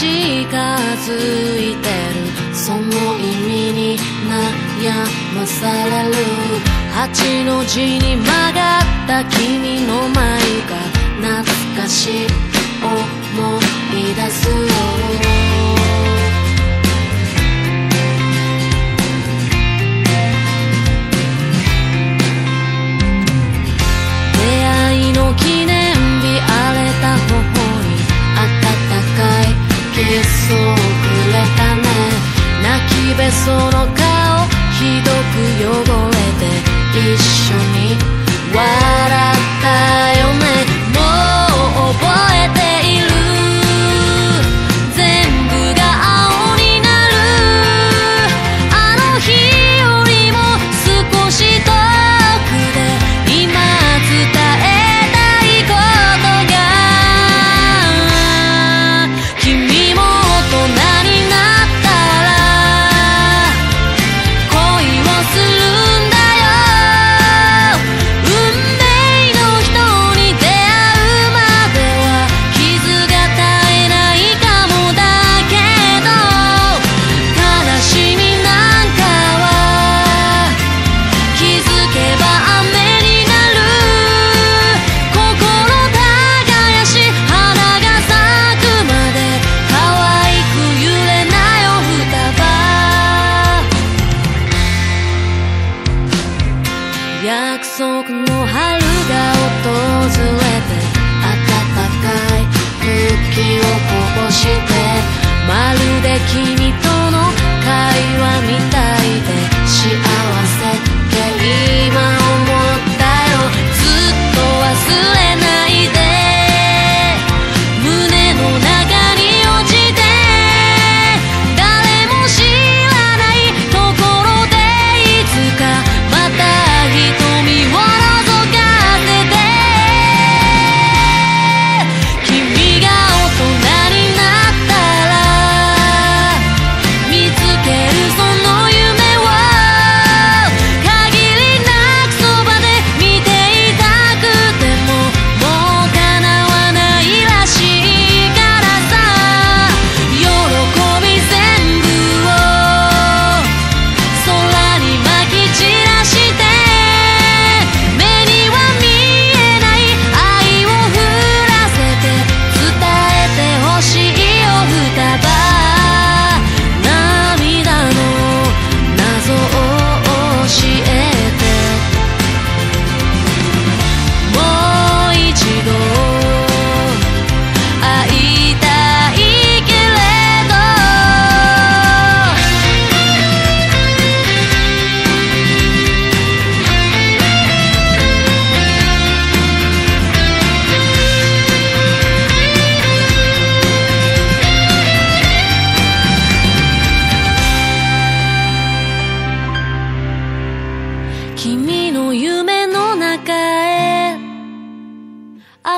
近づいてる。その意味に悩まされる。8の字に曲がった君の舞が懐かしい。思い出すよ。約束の春が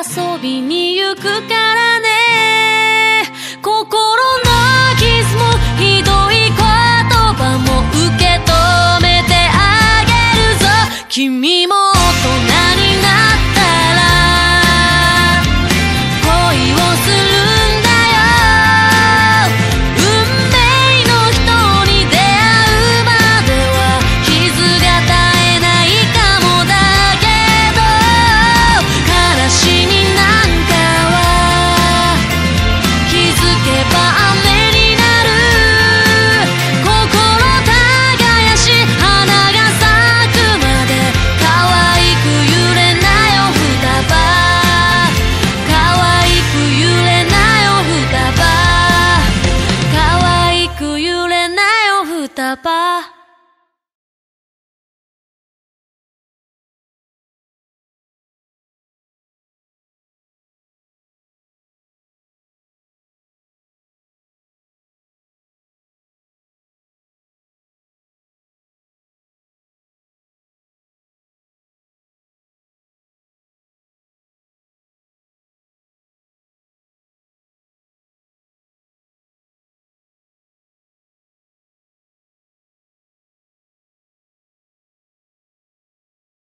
遊びに行くか